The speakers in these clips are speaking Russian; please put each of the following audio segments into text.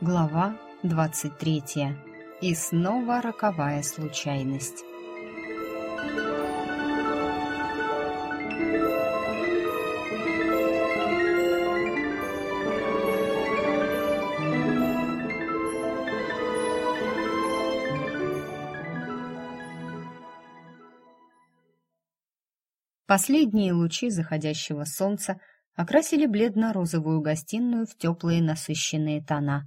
Глава 23. И снова роковая случайность. Последние лучи заходящего солнца окрасили бледно-розовую гостиную в теплые насыщенные тона.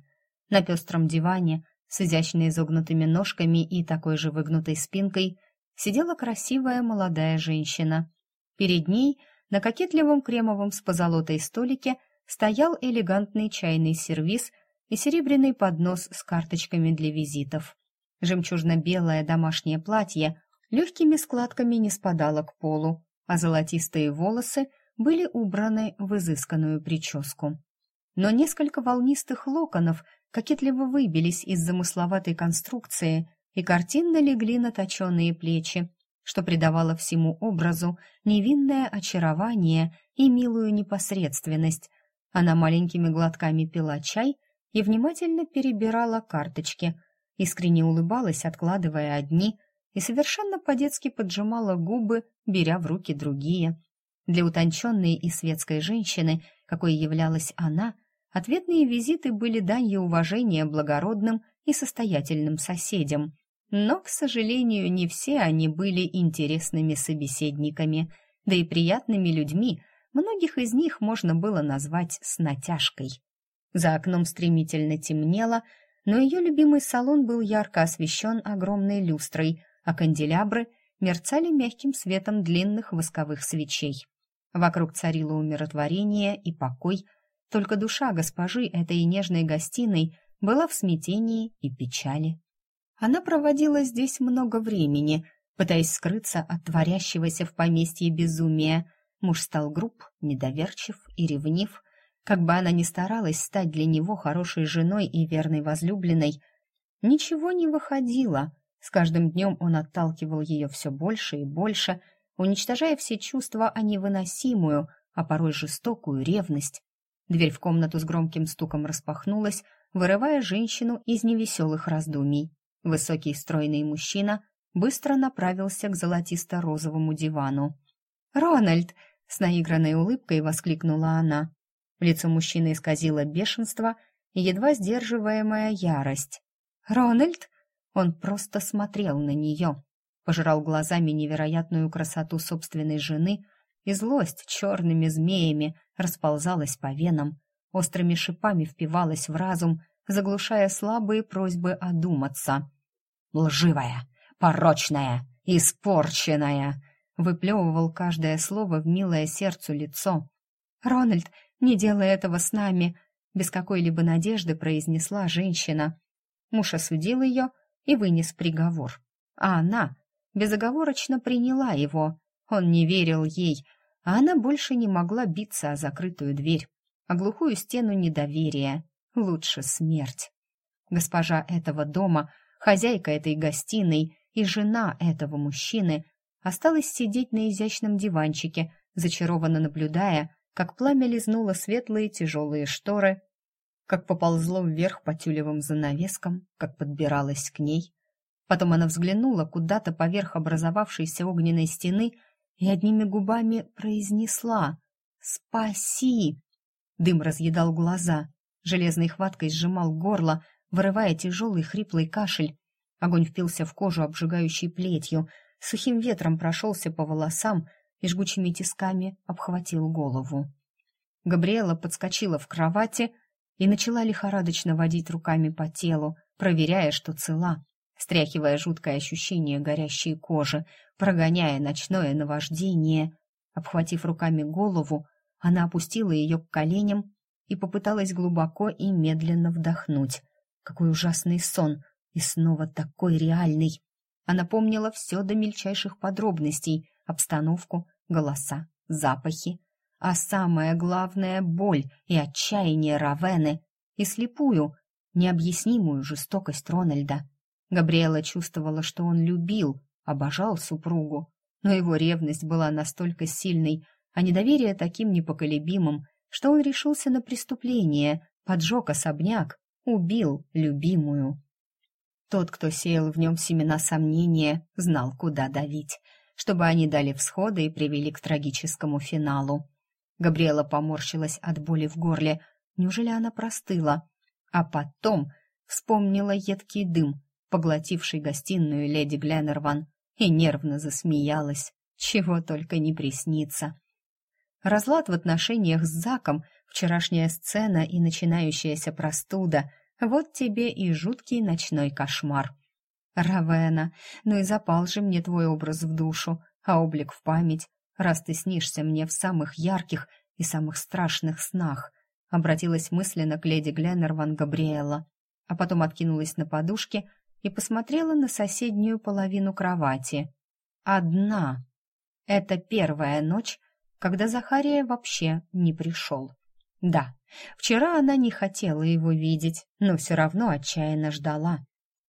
На пестром диване с изящно изогнутыми ножками и такой же выгнутой спинкой сидела красивая молодая женщина. Перед ней на кокетливом кремовом с позолотой столике стоял элегантный чайный сервиз и серебряный поднос с карточками для визитов. Жемчужно-белое домашнее платье легкими складками не спадало к полу, а золотистые волосы были убраны в изысканную прическу. Но несколько волнистых локонов кокетливо выбились из замысловатой конструкции и картинно легли на точеные плечи, что придавало всему образу невинное очарование и милую непосредственность. Она маленькими глотками пила чай и внимательно перебирала карточки, искренне улыбалась, откладывая одни – и совершенно по-детски поджимала губы, беря в руки другие. Для утонченной и светской женщины, какой являлась она, ответные визиты были данью уважения благородным и состоятельным соседям. Но, к сожалению, не все они были интересными собеседниками, да и приятными людьми, многих из них можно было назвать с натяжкой. За окном стремительно темнело, но ее любимый салон был ярко освещен огромной люстрой, а канделябры мерцали мягким светом длинных восковых свечей. Вокруг царило умиротворение и покой, только душа госпожи этой нежной гостиной была в смятении и печали. Она проводила здесь много времени, пытаясь скрыться от творящегося в поместье безумия. Муж стал груб, недоверчив и ревнив. Как бы она ни старалась стать для него хорошей женой и верной возлюбленной, ничего не выходило — с каждым днем он отталкивал ее все больше и больше, уничтожая все чувства о невыносимую, а порой жестокую ревность. Дверь в комнату с громким стуком распахнулась, вырывая женщину из невеселых раздумий. Высокий стройный мужчина быстро направился к золотисто-розовому дивану. «Рональд!» — с наигранной улыбкой воскликнула она. Лицо мужчины исказило бешенство и едва сдерживаемая ярость. «Рональд?» Он просто смотрел на нее, пожирал глазами невероятную красоту собственной жены, и злость черными змеями расползалась по венам, острыми шипами впивалась в разум, заглушая слабые просьбы одуматься. «Лживая, порочная, испорченная!» выплевывал каждое слово в милое сердцу лицо. «Рональд, не делай этого с нами!» без какой-либо надежды произнесла женщина. Муж осудил ее, и вынес приговор. А она безоговорочно приняла его. Он не верил ей, а она больше не могла биться о закрытую дверь, о глухую стену недоверия. Лучше смерть. Госпожа этого дома, хозяйка этой гостиной и жена этого мужчины осталась сидеть на изящном диванчике, зачарованно наблюдая, как пламя лизнуло светлые тяжелые шторы как поползло вверх по тюлевым занавескам, как подбиралась к ней. Потом она взглянула куда-то поверх образовавшейся огненной стены и одними губами произнесла «Спаси!». Дым разъедал глаза, железной хваткой сжимал горло, вырывая тяжелый хриплый кашель. Огонь впился в кожу обжигающей плетью, сухим ветром прошелся по волосам и жгучими тисками обхватил голову. Габриэла подскочила в кровати, и начала лихорадочно водить руками по телу, проверяя, что цела, стряхивая жуткое ощущение горящей кожи, прогоняя ночное наваждение. Обхватив руками голову, она опустила ее к коленям и попыталась глубоко и медленно вдохнуть. Какой ужасный сон! И снова такой реальный! Она помнила все до мельчайших подробностей, обстановку, голоса, запахи, а самое главное — боль и отчаяние Равены и слепую, необъяснимую жестокость Рональда. Габриэла чувствовала, что он любил, обожал супругу, но его ревность была настолько сильной, а недоверие таким непоколебимым, что он решился на преступление, поджег особняк, убил любимую. Тот, кто сеял в нем семена сомнения, знал, куда давить, чтобы они дали всходы и привели к трагическому финалу. Габриэла поморщилась от боли в горле. Неужели она простыла? А потом вспомнила едкий дым, поглотивший гостиную леди Гленнерван, и нервно засмеялась. Чего только не приснится. Разлад в отношениях с Заком, вчерашняя сцена и начинающаяся простуда — вот тебе и жуткий ночной кошмар. Равена, ну и запал же мне твой образ в душу, а облик в память, раз ты снишься мне в самых ярких и самых страшных снах, обратилась мысленно к леди Гленнерван Габриэла, а потом откинулась на подушке и посмотрела на соседнюю половину кровати. Одна. Это первая ночь, когда Захария вообще не пришел. Да, вчера она не хотела его видеть, но все равно отчаянно ждала.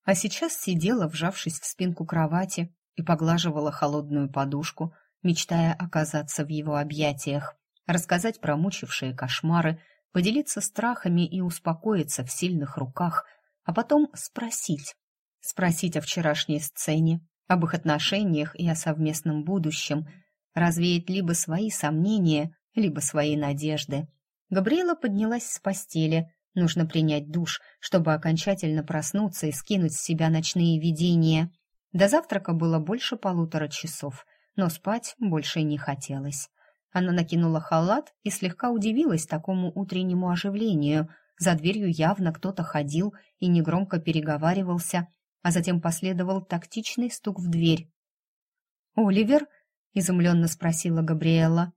А сейчас сидела, вжавшись в спинку кровати, и поглаживала холодную подушку, мечтая оказаться в его объятиях, рассказать про мучившие кошмары, поделиться страхами и успокоиться в сильных руках, а потом спросить. Спросить о вчерашней сцене, об их отношениях и о совместном будущем, развеять либо свои сомнения, либо свои надежды. Габриэла поднялась с постели. Нужно принять душ, чтобы окончательно проснуться и скинуть с себя ночные видения. До завтрака было больше полутора часов, но спать больше не хотелось. Она накинула халат и слегка удивилась такому утреннему оживлению. За дверью явно кто-то ходил и негромко переговаривался, а затем последовал тактичный стук в дверь. «Оливер?» — изумленно спросила Габриэла.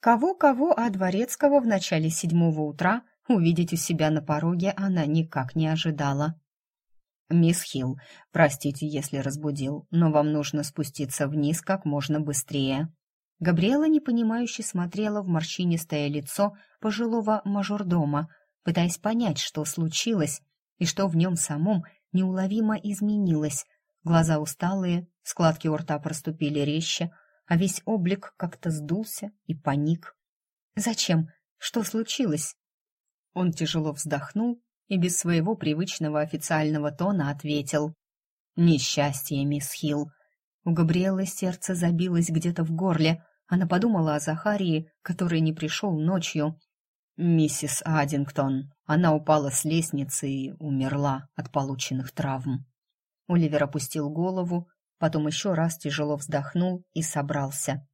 Кого-кого, а Дворецкого в начале седьмого утра увидеть у себя на пороге она никак не ожидала. «Мисс Хилл, простите, если разбудил, но вам нужно спуститься вниз как можно быстрее». Габриэла непонимающе смотрела в морщинистое лицо пожилого мажордома, пытаясь понять, что случилось и что в нем самом неуловимо изменилось. Глаза усталые, складки у рта проступили резче, а весь облик как-то сдулся и паник. «Зачем? Что случилось?» Он тяжело вздохнул и без своего привычного официального тона ответил. «Несчастье, мисс Хилл». У Габриэлы сердце забилось где-то в горле. Она подумала о Захарии, который не пришел ночью. «Миссис Аддингтон. Она упала с лестницы и умерла от полученных травм». Оливер опустил голову, потом еще раз тяжело вздохнул и собрался.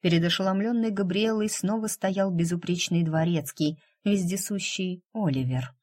Перед ошеломленной Габриэлой снова стоял безупречный дворецкий, вездесущий Оливер.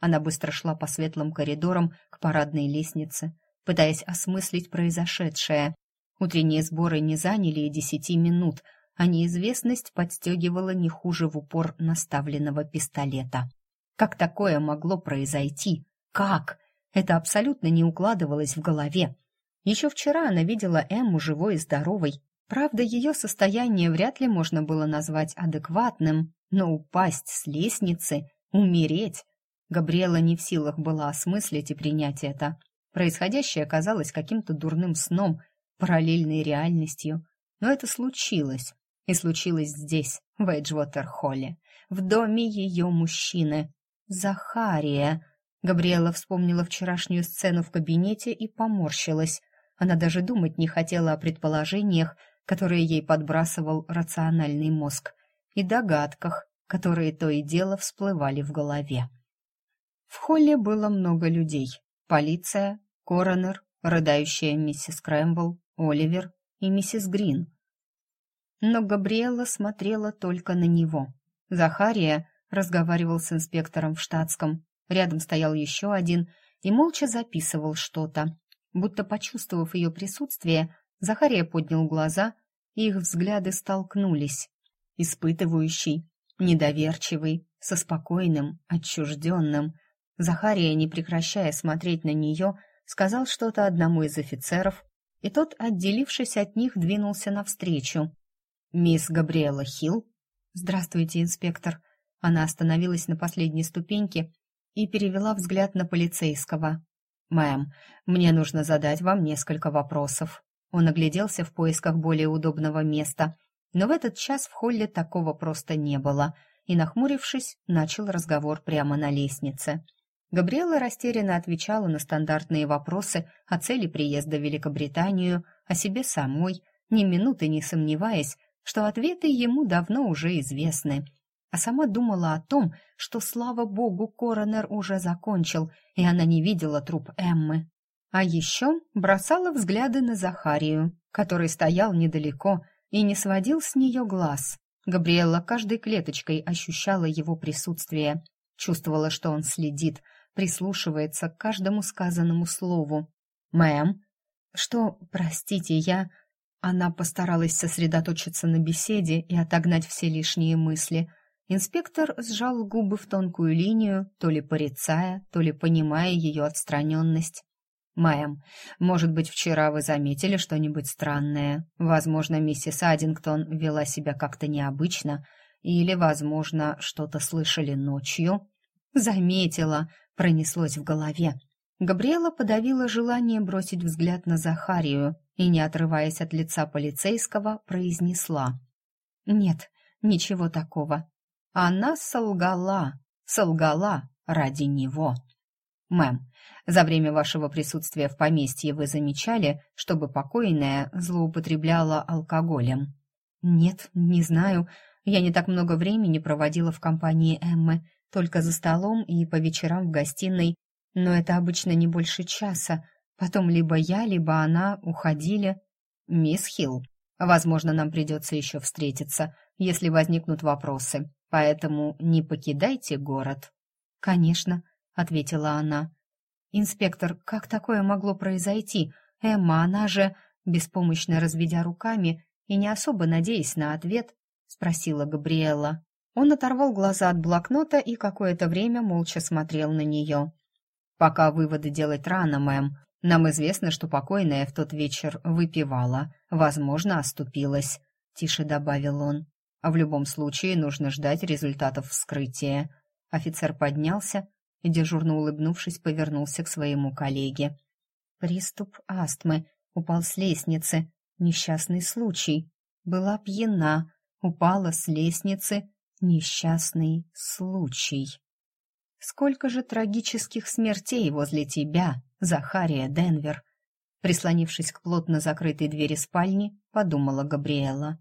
Она быстро шла по светлым коридорам к парадной лестнице, пытаясь осмыслить произошедшее. Утренние сборы не заняли и десяти минут, а неизвестность подстегивала не хуже в упор наставленного пистолета. Как такое могло произойти? Как? Это абсолютно не укладывалось в голове. Еще вчера она видела Эмму живой и здоровой. Правда, ее состояние вряд ли можно было назвать адекватным, но упасть с лестницы, умереть... Габриэла не в силах была осмыслить и принять это. Происходящее казалось каким-то дурным сном, параллельной реальностью. Но это случилось. И случилось здесь, в Эйджвотер-холле, в доме ее мужчины. Захария. Габриэла вспомнила вчерашнюю сцену в кабинете и поморщилась. Она даже думать не хотела о предположениях, которые ей подбрасывал рациональный мозг, и догадках, которые то и дело всплывали в голове. В холле было много людей. Полиция, коронер, рыдающая миссис Крэмбл, Оливер и миссис Грин. Но Габриэла смотрела только на него. Захария разговаривал с инспектором в штатском. Рядом стоял еще один и молча записывал что-то. Будто почувствовав ее присутствие, Захария поднял глаза, и их взгляды столкнулись. Испытывающий, недоверчивый, со спокойным, отчужденным. Захария, не прекращая смотреть на нее, сказал что-то одному из офицеров, и тот, отделившись от них, двинулся навстречу. «Мисс Габриэла Хилл?» «Здравствуйте, инспектор». Она остановилась на последней ступеньке и перевела взгляд на полицейского. «Мэм, мне нужно задать вам несколько вопросов». Он огляделся в поисках более удобного места. Но в этот час в холле такого просто не было, и, нахмурившись, начал разговор прямо на лестнице. Габриэла растерянно отвечала на стандартные вопросы о цели приезда в Великобританию, о себе самой, ни минуты не сомневаясь, что ответы ему давно уже известны. А сама думала о том, что, слава богу, коронер уже закончил, и она не видела труп Эммы. А еще бросала взгляды на Захарию, который стоял недалеко и не сводил с нее глаз. Габриэла каждой клеточкой ощущала его присутствие, чувствовала, что он следит, прислушивается к каждому сказанному слову. «Мэм?» «Что, простите, я...» Она постаралась сосредоточиться на беседе и отогнать все лишние мысли. Инспектор сжал губы в тонкую линию, то ли порицая, то ли понимая ее отстраненность. «Мэм, может быть, вчера вы заметили что-нибудь странное? Возможно, миссис Аддингтон вела себя как-то необычно, или, возможно, что-то слышали ночью?» «Заметила», — пронеслось в голове. Габриэла подавила желание бросить взгляд на Захарию и, не отрываясь от лица полицейского, произнесла. «Нет, ничего такого». Она солгала, солгала ради него. «Мэм, за время вашего присутствия в поместье вы замечали, чтобы покойная злоупотребляла алкоголем?» «Нет, не знаю. Я не так много времени проводила в компании Эммы, только за столом и по вечерам в гостиной, но это обычно не больше часа. Потом либо я, либо она уходили. Мисс Хилл, возможно, нам придется еще встретиться, если возникнут вопросы, поэтому не покидайте город». «Конечно», — ответила она. «Инспектор, как такое могло произойти? Эмма, она же...» Беспомощно разведя руками и не особо надеясь на ответ, спросила Габриэла. Он оторвал глаза от блокнота и какое-то время молча смотрел на нее. Пока выводы делать рано, мэм. Нам известно, что покойная в тот вечер выпивала, возможно, оступилась, тише добавил он. А в любом случае нужно ждать результатов вскрытия. Офицер поднялся и, дежурно улыбнувшись, повернулся к своему коллеге. Приступ астмы, упал с лестницы, несчастный случай. Была пьяна, упала с лестницы, несчастный случай. Сколько же трагических смертей возле тебя, Захария Денвер? Прислонившись к плотно закрытой двери спальни, подумала Габриэла.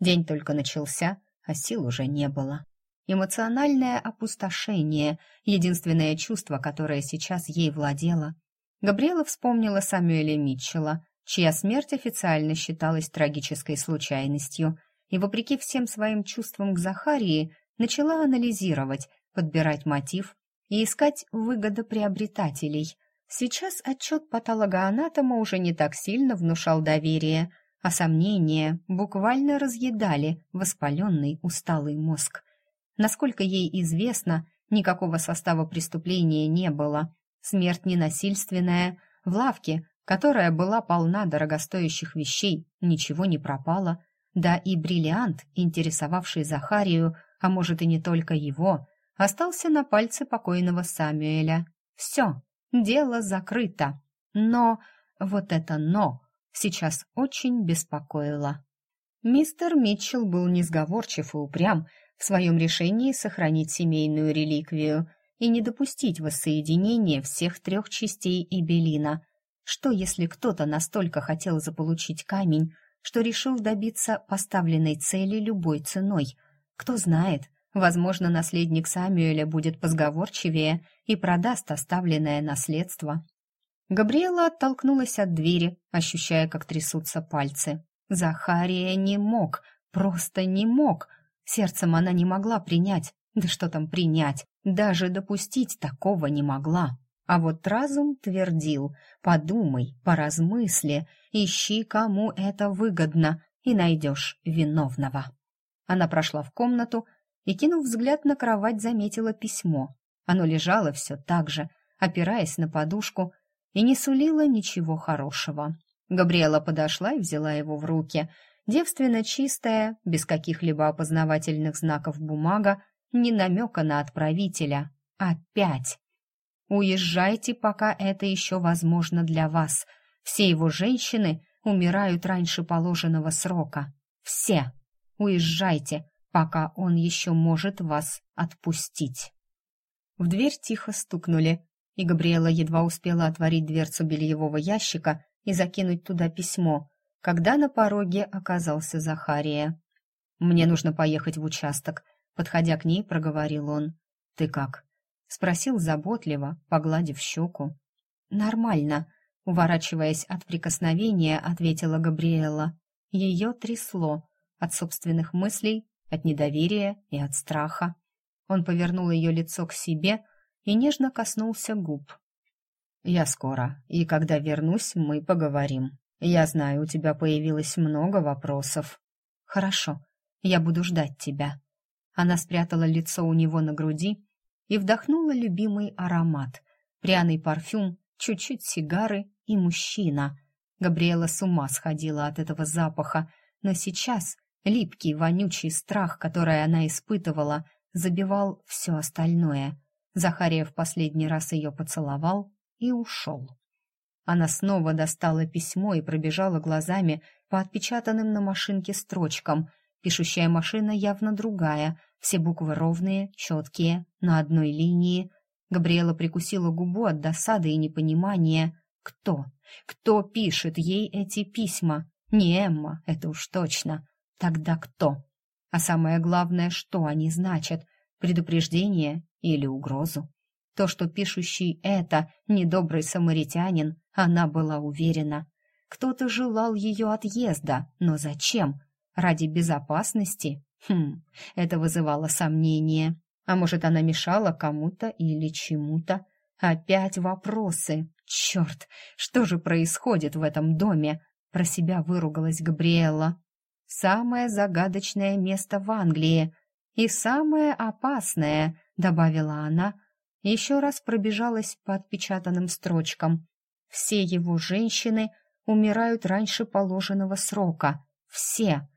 День только начался, а сил уже не было. Эмоциональное опустошение — единственное чувство, которое сейчас ей владело. Габриэла вспомнила Самюэля Митчелла, чья смерть официально считалась трагической случайностью, и, вопреки всем своим чувствам к Захарии, начала анализировать, подбирать мотив и искать выгодоприобретателей. Сейчас отчет патологоанатома уже не так сильно внушал доверие, а сомнения буквально разъедали воспаленный усталый мозг. Насколько ей известно, никакого состава преступления не было. Смерть ненасильственная, в лавке, которая была полна дорогостоящих вещей, ничего не пропало, да и бриллиант, интересовавший Захарию, а может и не только его, остался на пальце покойного Самюэля. Все, дело закрыто. Но вот это «но» сейчас очень беспокоило. Мистер Митчелл был несговорчив и упрям в своем решении сохранить семейную реликвию и не допустить воссоединения всех трех частей Эбелина. Что, если кто-то настолько хотел заполучить камень, что решил добиться поставленной цели любой ценой? Кто знает, Возможно, наследник Самюэля будет позговорчивее и продаст оставленное наследство. Габриэла оттолкнулась от двери, ощущая, как трясутся пальцы. Захария не мог, просто не мог. Сердцем она не могла принять, да что там принять, даже допустить такого не могла. А вот разум твердил, подумай, поразмысли, ищи, кому это выгодно, и найдешь виновного. Она прошла в комнату, и, кинув взгляд на кровать, заметила письмо. Оно лежало все так же, опираясь на подушку, и не сулило ничего хорошего. Габриэла подошла и взяла его в руки. Девственно чистая, без каких-либо опознавательных знаков бумага, ни намека на отправителя. Опять! «Уезжайте, пока это еще возможно для вас. Все его женщины умирают раньше положенного срока. Все!» Уезжайте, пока он еще может вас отпустить». В дверь тихо стукнули, и Габриэла едва успела отворить дверцу бельевого ящика и закинуть туда письмо, когда на пороге оказался Захария. «Мне нужно поехать в участок», — подходя к ней, проговорил он. «Ты как?» — спросил заботливо, погладив щеку. «Нормально», — уворачиваясь от прикосновения, ответила Габриэла. Ее трясло от собственных мыслей, от недоверия и от страха. Он повернул ее лицо к себе и нежно коснулся губ. «Я скоро, и когда вернусь, мы поговорим. Я знаю, у тебя появилось много вопросов». «Хорошо, я буду ждать тебя». Она спрятала лицо у него на груди и вдохнула любимый аромат. Пряный парфюм, чуть-чуть сигары и мужчина. Габриэла с ума сходила от этого запаха, но сейчас липкий, вонючий страх, который она испытывала, забивал все остальное. Захария в последний раз ее поцеловал и ушел. Она снова достала письмо и пробежала глазами по отпечатанным на машинке строчкам. Пишущая машина явно другая, все буквы ровные, четкие, на одной линии. Габриэла прикусила губу от досады и непонимания. Кто? Кто пишет ей эти письма? Не Эмма, это уж точно. Тогда кто? А самое главное, что они значат? Предупреждение или угрозу? То, что пишущий это недобрый самаритянин, она была уверена. Кто-то желал ее отъезда, но зачем? Ради безопасности? Хм, это вызывало сомнение. А может, она мешала кому-то или чему-то? Опять вопросы. Черт, что же происходит в этом доме? Про себя выругалась Габриэла самое загадочное место в Англии и самое опасное, добавила она, еще раз пробежалась по отпечатанным строчкам. Все его женщины умирают раньше положенного срока. Все.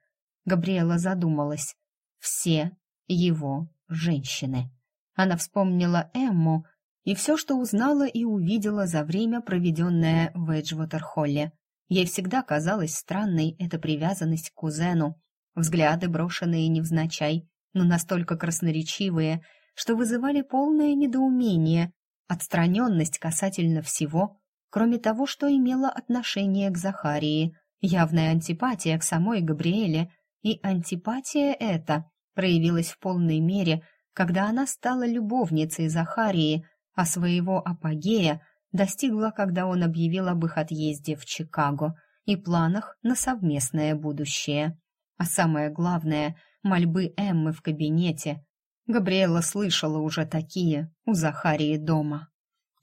Габриэла задумалась. Все его женщины. Она вспомнила Эмму и все, что узнала и увидела за время, проведенное в Эджвотер-Холле. Ей всегда казалась странной эта привязанность к кузену, взгляды, брошенные невзначай, но настолько красноречивые, что вызывали полное недоумение, отстраненность касательно всего, кроме того, что имело отношение к Захарии, явная антипатия к самой Габриэле, и антипатия эта проявилась в полной мере, когда она стала любовницей Захарии, а своего апогея достигла, когда он объявил об их отъезде в Чикаго и планах на совместное будущее. А самое главное, мольбы Эммы в кабинете. Габриэла слышала уже такие у Захарии дома.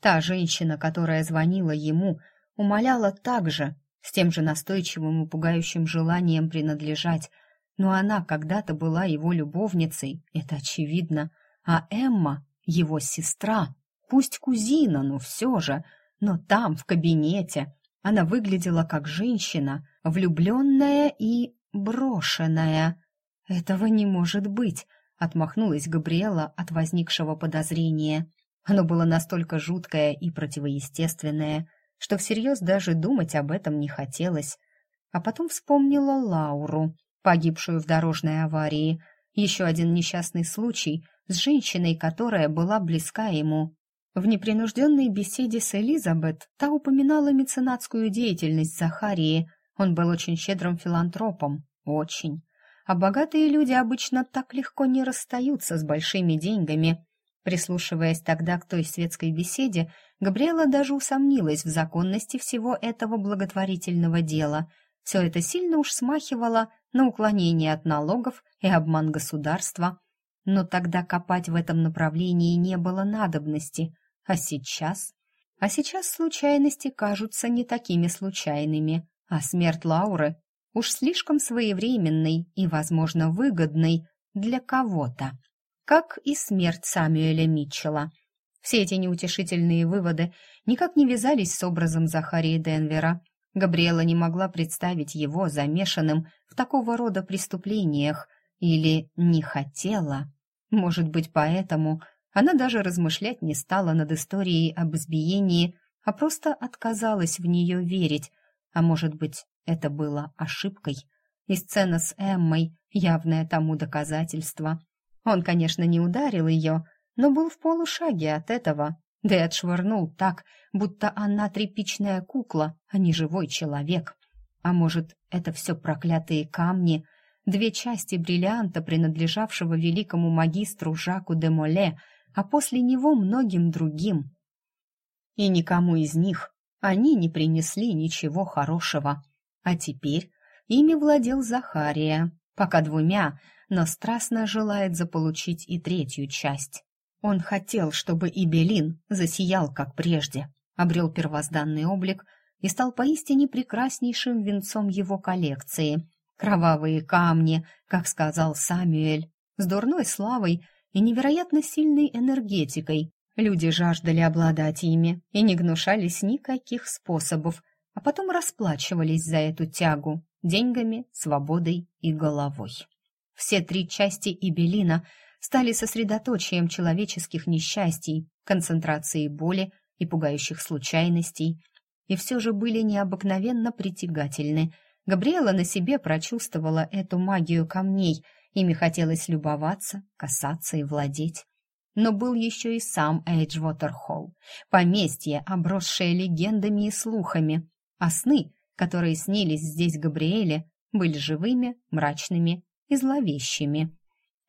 Та женщина, которая звонила ему, умоляла также, с тем же настойчивым и пугающим желанием принадлежать, но она когда-то была его любовницей, это очевидно, а Эмма — его сестра. Пусть кузина, но все же. Но там, в кабинете, она выглядела как женщина, влюбленная и брошенная. «Этого не может быть», — отмахнулась Габриэла от возникшего подозрения. Оно было настолько жуткое и противоестественное, что всерьез даже думать об этом не хотелось. А потом вспомнила Лауру, погибшую в дорожной аварии. Еще один несчастный случай с женщиной, которая была близка ему. В непринужденной беседе с Элизабет та упоминала меценатскую деятельность Захарии. Он был очень щедрым филантропом. Очень. А богатые люди обычно так легко не расстаются с большими деньгами. Прислушиваясь тогда к той светской беседе, Габриэла даже усомнилась в законности всего этого благотворительного дела. Все это сильно уж смахивало на уклонение от налогов и обман государства. Но тогда копать в этом направлении не было надобности – а сейчас? А сейчас случайности кажутся не такими случайными, а смерть Лауры уж слишком своевременной и, возможно, выгодной для кого-то, как и смерть Самюэля Митчелла. Все эти неутешительные выводы никак не вязались с образом Захарии Денвера. Габриэла не могла представить его замешанным в такого рода преступлениях или не хотела. Может быть, поэтому она даже размышлять не стала над историей об избиении, а просто отказалась в нее верить. А может быть, это было ошибкой? И сцена с Эммой, явное тому доказательство. Он, конечно, не ударил ее, но был в полушаге от этого, да и отшвырнул так, будто она тряпичная кукла, а не живой человек. А может, это все проклятые камни, две части бриллианта, принадлежавшего великому магистру Жаку де Моле, а после него многим другим. И никому из них они не принесли ничего хорошего. А теперь ими владел Захария, пока двумя, но страстно желает заполучить и третью часть. Он хотел, чтобы и Белин засиял, как прежде, обрел первозданный облик и стал поистине прекраснейшим венцом его коллекции. Кровавые камни, как сказал Самюэль, с дурной славой и невероятно сильной энергетикой. Люди жаждали обладать ими и не гнушались никаких способов, а потом расплачивались за эту тягу деньгами, свободой и головой. Все три части Ибелина стали сосредоточием человеческих несчастий, концентрацией боли и пугающих случайностей – и все же были необыкновенно притягательны. Габриэла на себе прочувствовала эту магию камней, ими хотелось любоваться, касаться и владеть. Но был еще и сам Эйджвотер Холл, поместье, обросшее легендами и слухами, а сны, которые снились здесь Габриэле, были живыми, мрачными и зловещими.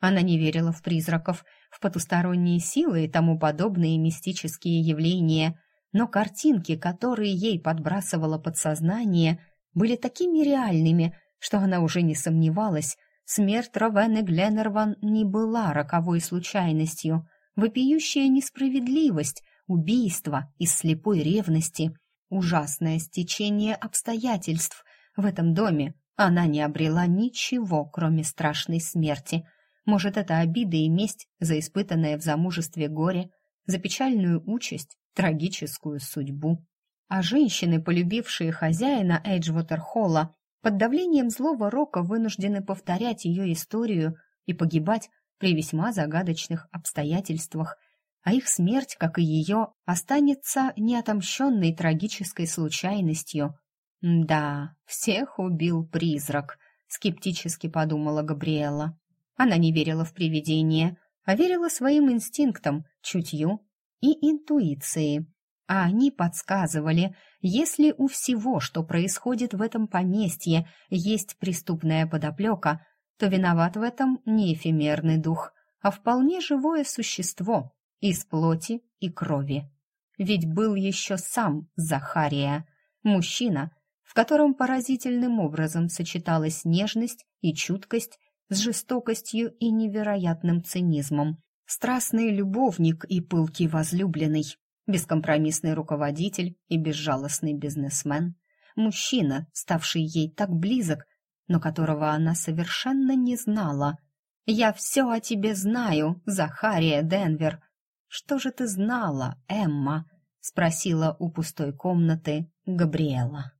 Она не верила в призраков, в потусторонние силы и тому подобные мистические явления, но картинки, которые ей подбрасывало подсознание, были такими реальными, что она уже не сомневалась, смерть Ровены Гленнерван не была роковой случайностью, вопиющая несправедливость, убийство из слепой ревности, ужасное стечение обстоятельств. В этом доме она не обрела ничего, кроме страшной смерти. Может, это обида и месть за испытанное в замужестве горе, за печальную участь, трагическую судьбу. А женщины, полюбившие хозяина Эйджвотер-Холла, под давлением злого рока вынуждены повторять ее историю и погибать при весьма загадочных обстоятельствах, а их смерть, как и ее, останется неотомщенной трагической случайностью. «Да, всех убил призрак», — скептически подумала Габриэла. Она не верила в привидения, а верила своим инстинктам, чутью и интуиции. А они подсказывали, если у всего, что происходит в этом поместье, есть преступная подоплека, то виноват в этом не эфемерный дух, а вполне живое существо из плоти и крови. Ведь был еще сам Захария, мужчина, в котором поразительным образом сочеталась нежность и чуткость с жестокостью и невероятным цинизмом, страстный любовник и пылкий возлюбленный, бескомпромиссный руководитель и безжалостный бизнесмен, мужчина, ставший ей так близок, но которого она совершенно не знала. «Я все о тебе знаю, Захария Денвер». «Что же ты знала, Эмма?» — спросила у пустой комнаты Габриэла.